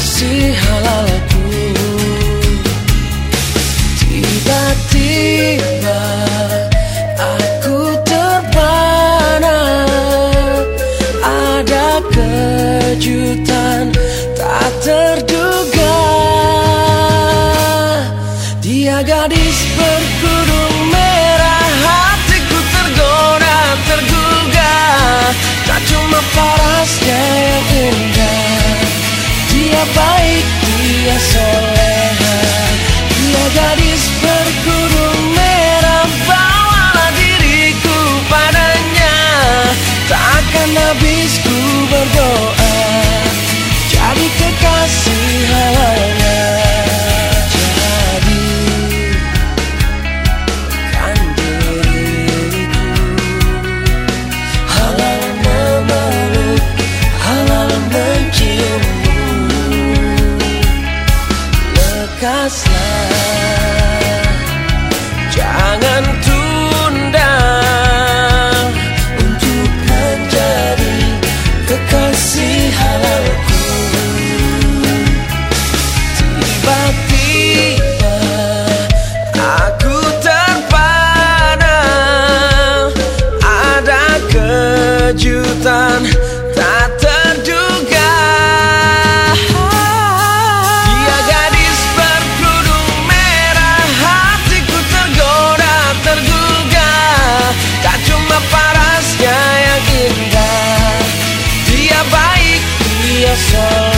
kekasih halalku Tiba-tiba aku terpana. Ada kejutan tak terduga. Dia gadis berkerudung Jangan coração.